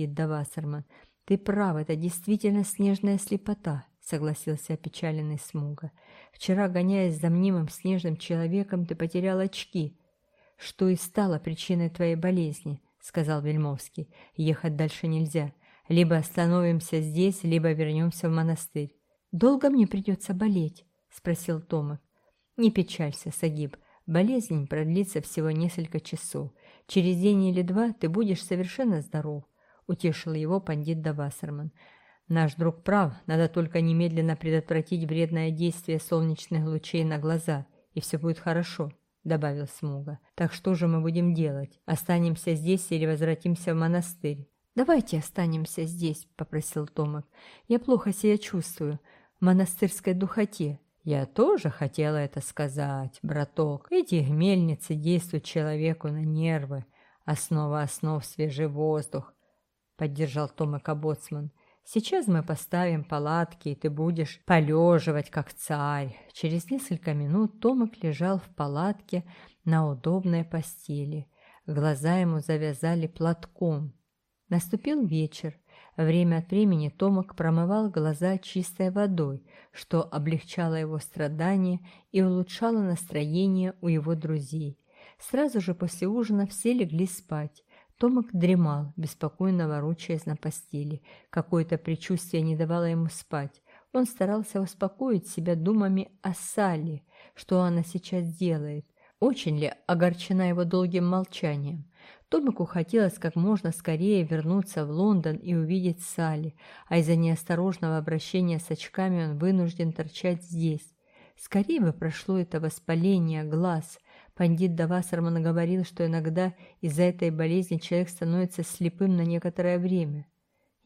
пандит Давасарман. «Ты прав, это действительно снежная слепота», — согласился опечаленный Смуга. «Вчера, гоняясь за мнимым снежным человеком, ты потерял очки, что и стало причиной твоей болезни», — сказал Вельмовский. «Ехать дальше нельзя. Либо остановимся здесь, либо вернемся в монастырь». «Долго мне придется болеть?» — спросил Томик. «Не печалься, Сагиб. Болезнь продлится всего несколько часов. Через день или два ты будешь совершенно здоров утешил его пандит Давасарман. Наш друг прав, надо только немедленно предотвратить вредное действие солнечных лучей на глаза, и все будет хорошо, добавил Смуга. Так что же мы будем делать? Останемся здесь или возвратимся в монастырь? Давайте останемся здесь, попросил Томик. Я плохо себя чувствую в монастырской духоте. Я тоже хотела это сказать, браток. Эти мельницы действуют человеку на нервы. Основа основ свежий воздух, поддержал Тома боцман. «Сейчас мы поставим палатки, и ты будешь полеживать, как царь». Через несколько минут Томик лежал в палатке на удобной постели. Глаза ему завязали платком. Наступил вечер. Время от времени Томик промывал глаза чистой водой, что облегчало его страдания и улучшало настроение у его друзей. Сразу же после ужина все легли спать. Томик дремал, беспокойно ворочаясь на постели. Какое-то предчувствие не давало ему спать. Он старался успокоить себя думами о Салли, что она сейчас делает. Очень ли огорчена его долгим молчанием? Томику хотелось как можно скорее вернуться в Лондон и увидеть Салли, а из-за неосторожного обращения с очками он вынужден торчать здесь. Скорее бы прошло это воспаление глаз – Пандит Давасарман говорил, что иногда из-за этой болезни человек становится слепым на некоторое время.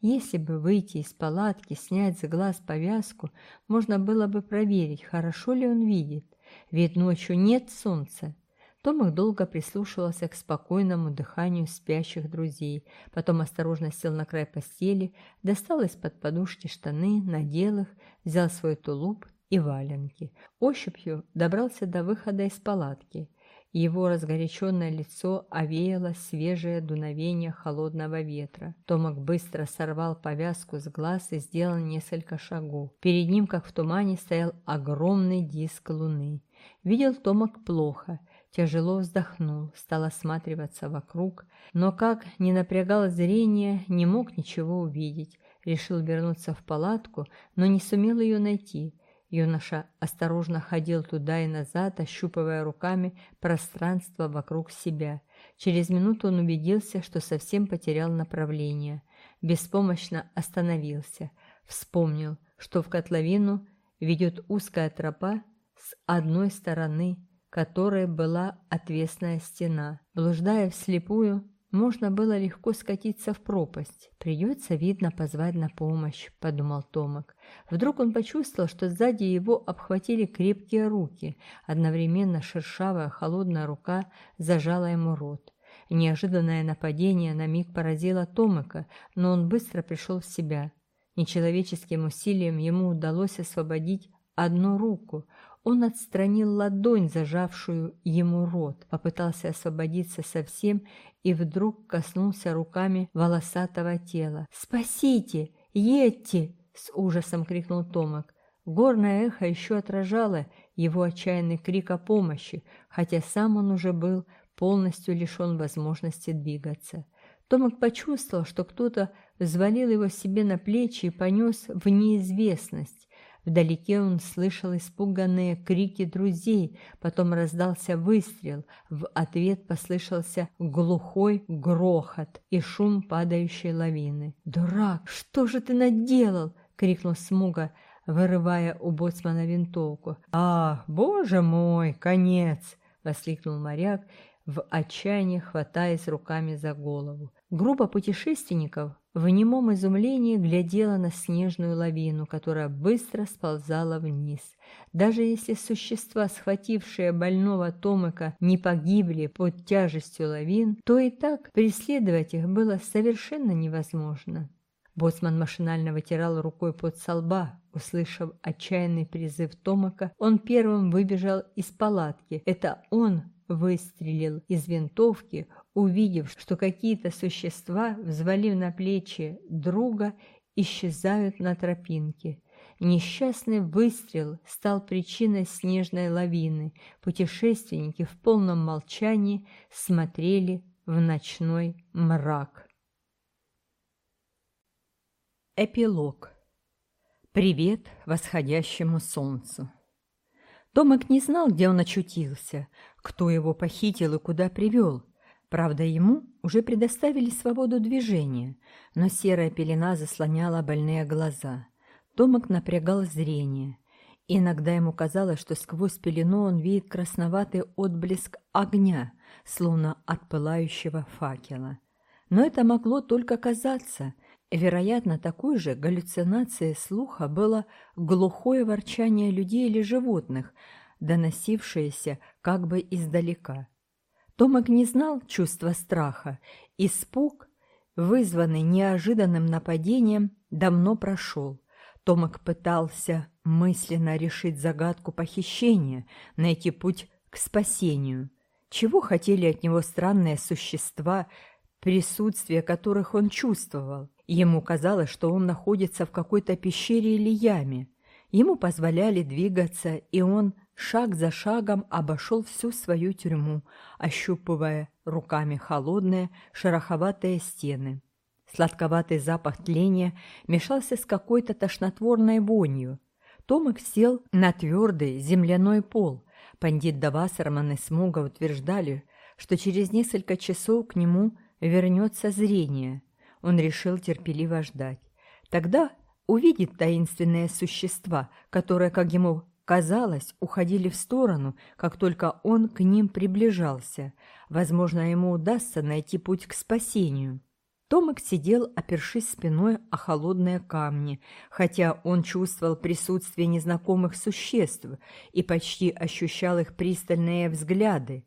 Если бы выйти из палатки, снять с глаз повязку, можно было бы проверить, хорошо ли он видит. Ведь ночью нет солнца. Томах долго прислушивался к спокойному дыханию спящих друзей, потом осторожно сел на край постели, достал из-под подушки штаны, надел их, взял свой тулуп и валенки. Ощупью добрался до выхода из палатки. Его разгоряченное лицо овеяло свежее дуновение холодного ветра. Томак быстро сорвал повязку с глаз и сделал несколько шагов. Перед ним, как в тумане, стоял огромный диск луны. Видел Томак плохо, тяжело вздохнул, стал осматриваться вокруг, но как не напрягал зрение, не мог ничего увидеть. Решил вернуться в палатку, но не сумел ее найти – Юноша осторожно ходил туда и назад, ощупывая руками пространство вокруг себя. Через минуту он убедился, что совсем потерял направление. Беспомощно остановился. Вспомнил, что в котловину ведет узкая тропа с одной стороны, которой была отвесная стена. Блуждая вслепую, можно было легко скатиться в пропасть. Придется, видно, позвать на помощь, подумал Томак. Вдруг он почувствовал, что сзади его обхватили крепкие руки. Одновременно шершавая холодная рука зажала ему рот. Неожиданное нападение на миг поразило Томака, но он быстро пришел в себя. Нечеловеческим усилием ему удалось освободить одну руку. Он отстранил ладонь, зажавшую ему рот, попытался освободиться совсем и вдруг коснулся руками волосатого тела. «Спасите! Едьте!» — с ужасом крикнул Томак. Горное эхо еще отражало его отчаянный крик о помощи, хотя сам он уже был полностью лишен возможности двигаться. Томак почувствовал, что кто-то взвалил его себе на плечи и понес в неизвестность. Вдалеке он слышал испуганные крики друзей, потом раздался выстрел, в ответ послышался глухой грохот и шум падающей лавины. «Дурак, что же ты наделал?» — крикнул Смуга, вырывая у боцмана винтовку. «Ах, боже мой, конец!» — воскликнул моряк, в отчаянии хватаясь руками за голову. Группа путешественников в немом изумлении глядела на снежную лавину, которая быстро сползала вниз. Даже если существа, схватившие больного Томыка, не погибли под тяжестью лавин, то и так преследовать их было совершенно невозможно. Боцман машинально вытирал рукой под солба. Услышав отчаянный призыв Томака, он первым выбежал из палатки. Это он выстрелил из винтовки, увидев, что какие-то существа, взвалив на плечи друга, исчезают на тропинке. Несчастный выстрел стал причиной снежной лавины. Путешественники в полном молчании смотрели в ночной мрак. Эпилог. Привет восходящему солнцу. Томик не знал, где он очутился, кто его похитил и куда привел. Правда, ему уже предоставили свободу движения, но серая пелена заслоняла больные глаза. Томик напрягал зрение. Иногда ему казалось, что сквозь пелену он видит красноватый отблеск огня, словно от пылающего факела. Но это могло только казаться. Вероятно, такой же галлюцинацией слуха было глухое ворчание людей или животных, доносившееся как бы издалека. Томик не знал чувства страха. Испуг, вызванный неожиданным нападением, давно прошел. Томик пытался мысленно решить загадку похищения, найти путь к спасению. Чего хотели от него странные существа, присутствие которых он чувствовал? Ему казалось, что он находится в какой-то пещере или яме. Ему позволяли двигаться, и он шаг за шагом обошел всю свою тюрьму, ощупывая руками холодные, шероховатые стены. Сладковатый запах тления мешался с какой-то тошнотворной вонью. Томик сел на твердый земляной пол. Пандит Давасарман и Смуга утверждали, что через несколько часов к нему вернется зрение. Он решил терпеливо ждать. Тогда увидит таинственные существа, которые, как ему казалось, уходили в сторону, как только он к ним приближался. Возможно, ему удастся найти путь к спасению. Томик сидел, опершись спиной о холодные камни, хотя он чувствовал присутствие незнакомых существ и почти ощущал их пристальные взгляды.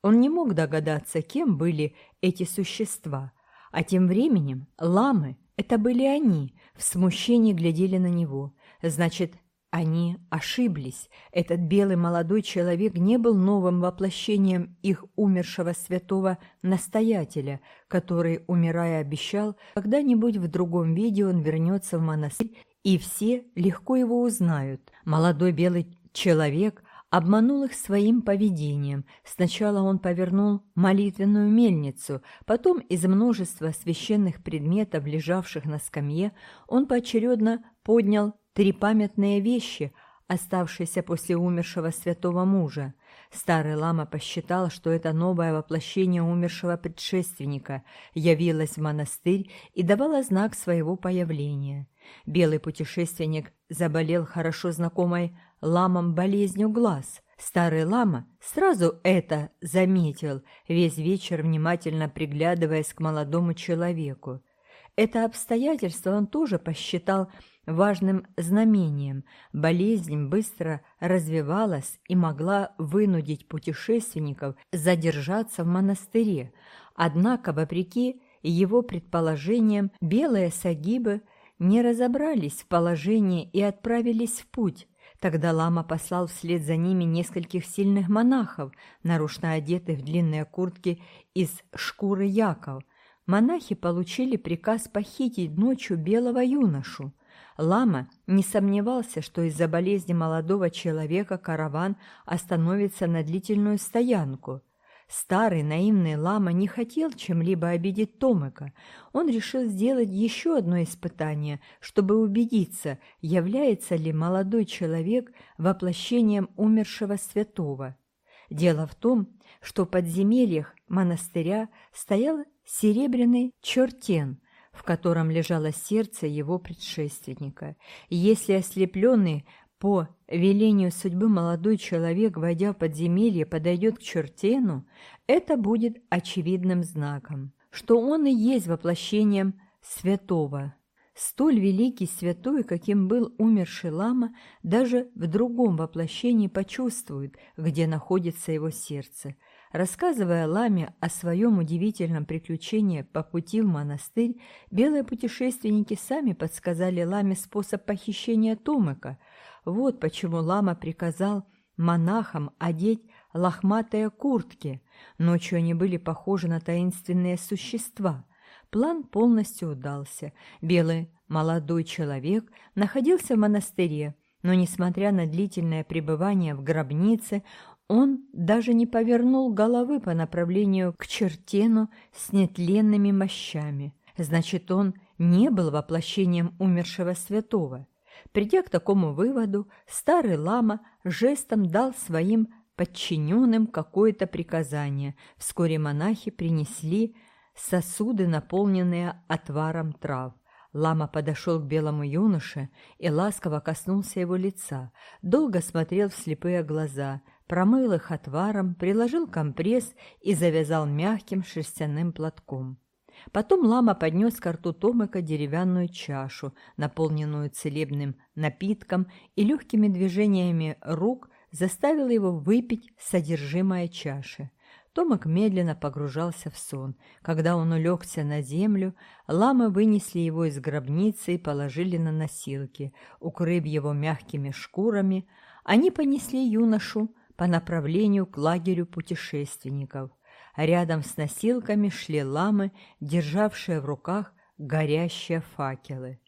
Он не мог догадаться, кем были эти существа, а тем временем ламы – это были они, в смущении глядели на него. Значит, они ошиблись. Этот белый молодой человек не был новым воплощением их умершего святого настоятеля, который, умирая, обещал, когда-нибудь в другом виде он вернется в монастырь, и все легко его узнают. Молодой белый человек обманул их своим поведением. Сначала он повернул молитвенную мельницу, потом из множества священных предметов, лежавших на скамье, он поочередно поднял три памятные вещи, оставшиеся после умершего святого мужа. Старый лама посчитал, что это новое воплощение умершего предшественника явилось в монастырь и давало знак своего появления. Белый путешественник заболел хорошо знакомой ламам болезнью глаз. Старый лама сразу это заметил, весь вечер внимательно приглядываясь к молодому человеку. Это обстоятельство он тоже посчитал важным знамением. Болезнь быстро развивалась и могла вынудить путешественников задержаться в монастыре. Однако, вопреки его предположениям, белые сагибы не разобрались в положении и отправились в путь. Тогда лама послал вслед за ними нескольких сильных монахов, нарушно одетых в длинные куртки из шкуры яков. Монахи получили приказ похитить ночью белого юношу. Лама не сомневался, что из-за болезни молодого человека караван остановится на длительную стоянку. Старый наивный лама не хотел чем-либо обидеть Томыка. Он решил сделать еще одно испытание, чтобы убедиться, является ли молодой человек воплощением умершего святого. Дело в том, что в подземельях монастыря стоял серебряный чертен – в котором лежало сердце его предшественника. Если ослепленный по велению судьбы молодой человек, войдя в подземелье, подойдет к чертену, это будет очевидным знаком, что он и есть воплощением святого. Столь великий святой, каким был умерший лама, даже в другом воплощении почувствует, где находится его сердце – Рассказывая Ламе о своем удивительном приключении по пути в монастырь, белые путешественники сами подсказали Ламе способ похищения Томыка. Вот почему Лама приказал монахам одеть лохматые куртки. Ночью они были похожи на таинственные существа. План полностью удался. Белый молодой человек находился в монастыре, но, несмотря на длительное пребывание в гробнице, он даже не повернул головы по направлению к чертену с нетленными мощами. Значит, он не был воплощением умершего святого. Придя к такому выводу, старый лама жестом дал своим подчиненным какое-то приказание. Вскоре монахи принесли сосуды, наполненные отваром трав. Лама подошел к белому юноше и ласково коснулся его лица, долго смотрел в слепые глаза, промыл их отваром, приложил компресс и завязал мягким шерстяным платком. Потом лама поднес к рту Томыка деревянную чашу, наполненную целебным напитком, и легкими движениями рук заставил его выпить содержимое чаши. Томик медленно погружался в сон. Когда он улегся на землю, ламы вынесли его из гробницы и положили на носилки, укрыв его мягкими шкурами. Они понесли юношу по направлению к лагерю путешественников. Рядом с носилками шли ламы, державшие в руках горящие факелы.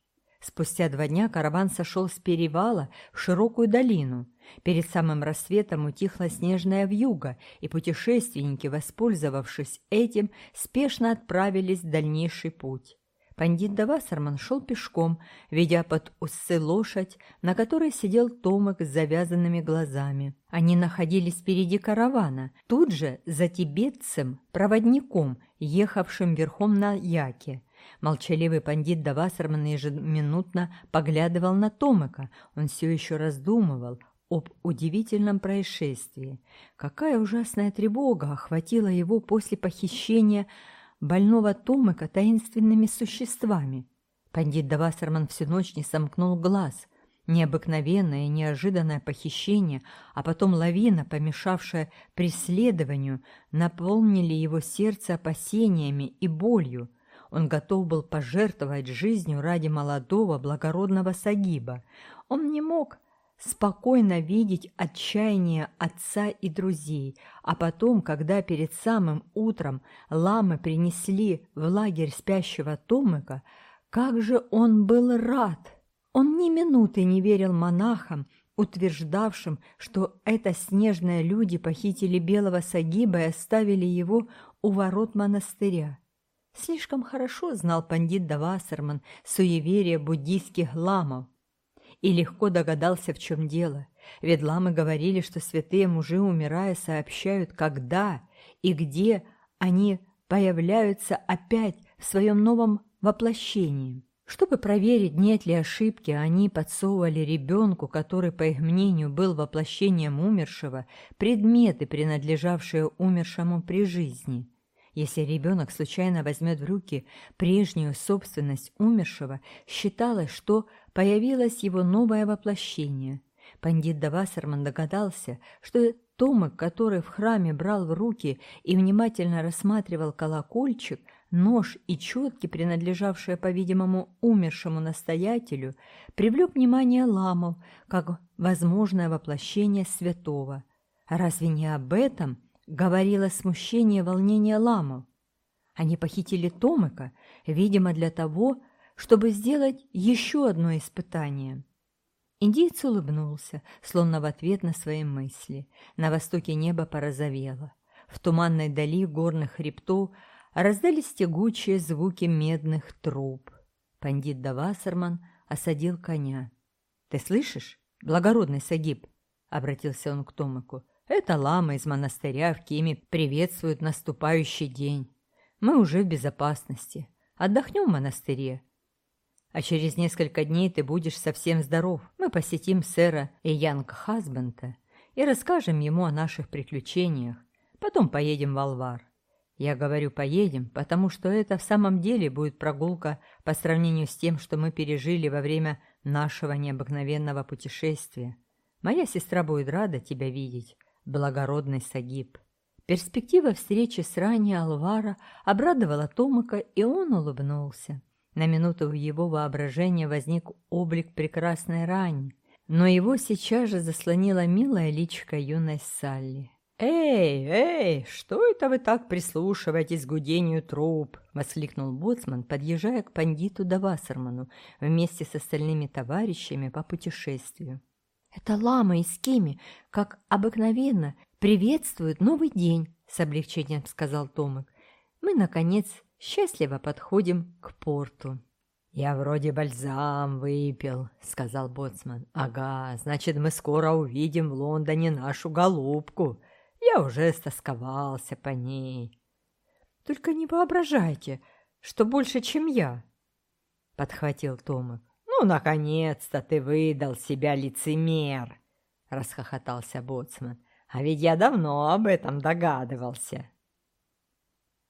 Спустя два дня караван сошел с перевала в широкую долину. Перед самым рассветом утихла снежная вьюга, и путешественники, воспользовавшись этим, спешно отправились в дальнейший путь. Пандит Давасарман шел пешком, ведя под усы лошадь, на которой сидел Томик с завязанными глазами. Они находились впереди каравана, тут же за тибетцем, проводником, ехавшим верхом на яке. Молчаливый пандит Давасарман ежеминутно поглядывал на Томика. Он все еще раздумывал об удивительном происшествии. Какая ужасная тревога охватила его после похищения больного Томыка таинственными существами. Пандит Давасарман всю ночь не сомкнул глаз. Необыкновенное и неожиданное похищение, а потом лавина, помешавшая преследованию, наполнили его сердце опасениями и болью. Он готов был пожертвовать жизнью ради молодого благородного Сагиба. Он не мог спокойно видеть отчаяние отца и друзей, а потом, когда перед самым утром ламы принесли в лагерь спящего Томыка, как же он был рад! Он ни минуты не верил монахам, утверждавшим, что это снежные люди похитили белого Сагиба и оставили его у ворот монастыря. Слишком хорошо знал пандит Давасарман суеверие буддийских ламов, и легко догадался, в чем дело. Ведь ламы говорили, что святые мужи, умирая, сообщают, когда и где они появляются опять в своем новом воплощении. Чтобы проверить, нет ли ошибки, они подсовывали ребенку, который, по их мнению, был воплощением умершего, предметы, принадлежавшие умершему при жизни. Если ребенок случайно возьмет в руки прежнюю собственность умершего, считалось, что появилось его новое воплощение. Пандит Давасарман догадался, что Томик, который в храме брал в руки и внимательно рассматривал колокольчик, нож и четки, принадлежавшие, по-видимому, умершему настоятелю, привлек внимание ламов как возможное воплощение святого. Разве не об этом говорило смущение и волнение ламов? Они похитили Томика, видимо, для того, чтобы сделать еще одно испытание. Индиец улыбнулся, словно в ответ на свои мысли. На востоке небо порозовело. В туманной дали горных хребтов раздались тягучие звуки медных труб. Пандит Давасарман осадил коня. «Ты слышишь, благородный Сагиб?» — обратился он к Томику. «Это лама из монастыря в Кеме приветствует наступающий день. Мы уже в безопасности. Отдохнем в монастыре. А через несколько дней ты будешь совсем здоров. Мы посетим сэра и Янг Хасбента и расскажем ему о наших приключениях. Потом поедем в Алвар. Я говорю «поедем», потому что это в самом деле будет прогулка по сравнению с тем, что мы пережили во время нашего необыкновенного путешествия. Моя сестра будет рада тебя видеть, благородный Сагиб. Перспектива встречи с Рани Алвара обрадовала Томака, и он улыбнулся. На минуту в его воображении возник облик прекрасной Рани, но его сейчас же заслонила милая личка юной Салли. «Эй, эй, что это вы так прислушиваетесь к гудению труб?» — воскликнул боцман, подъезжая к пандиту Давасерману вместе с остальными товарищами по путешествию. «Это лама из Кими, как обыкновенно, приветствует новый день», — с облегчением сказал Томик. «Мы, наконец, счастливо подходим к порту». «Я вроде бальзам выпил», — сказал боцман. «Ага, значит, мы скоро увидим в Лондоне нашу голубку. Я уже стосковался по ней». «Только не воображайте, что больше, чем я», — подхватил Томик. «Ну, наконец-то ты выдал себя лицемер!» — расхохотался боцман. «А ведь я давно об этом догадывался!»